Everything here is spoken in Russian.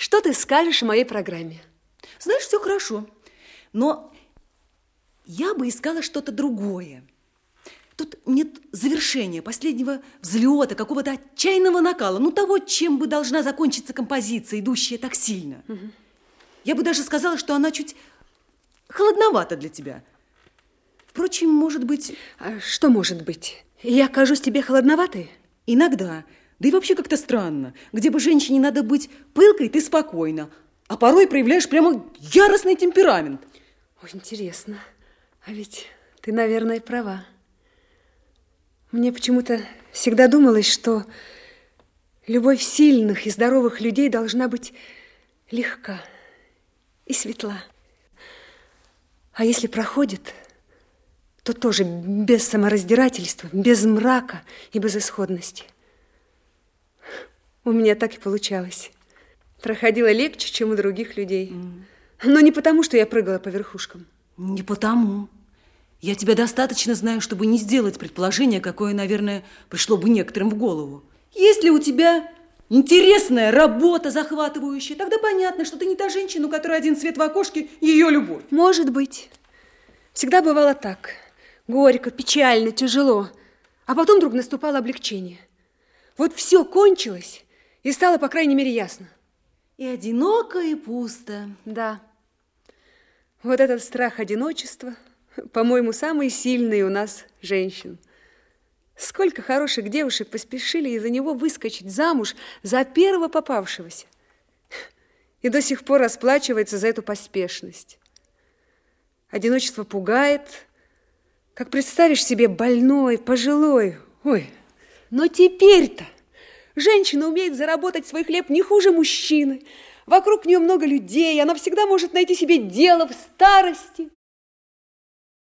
Что ты скажешь о моей программе? Знаешь, все хорошо. Но я бы искала что-то другое. Тут нет завершения, последнего взлета, какого-то отчаянного накала, ну того, чем бы должна закончиться композиция, идущая так сильно. Угу. Я бы даже сказала, что она чуть холодновата для тебя. Впрочем, может быть... А что может быть? Я кажусь тебе холодноватой? Иногда. Да и вообще как-то странно. Где бы женщине надо быть пылкой, ты спокойно. А порой проявляешь прямо яростный темперамент. Очень интересно. А ведь ты, наверное, права. Мне почему-то всегда думалось, что любовь сильных и здоровых людей должна быть легка и светла. А если проходит, то тоже без самораздирательства, без мрака и безысходности. У меня так и получалось. Проходило легче, чем у других людей. Mm. Но не потому, что я прыгала по верхушкам. Не потому. Я тебя достаточно знаю, чтобы не сделать предположение, какое, наверное, пришло бы некоторым в голову. Если у тебя интересная работа захватывающая, тогда понятно, что ты не та женщина, у которой один цвет в окошке – ее любовь. Может быть. Всегда бывало так. Горько, печально, тяжело. А потом вдруг наступало облегчение. Вот все кончилось, и стало, по крайней мере, ясно. И одиноко, и пусто. Да. Вот этот страх одиночества – по-моему, самый сильный у нас женщин. Сколько хороших девушек поспешили из-за него выскочить замуж за первого попавшегося. И до сих пор расплачивается за эту поспешность. Одиночество пугает. Как представишь себе больной, пожилой. Ой, но теперь-то женщина умеет заработать свой хлеб не хуже мужчины. Вокруг нее много людей, она всегда может найти себе дело в старости.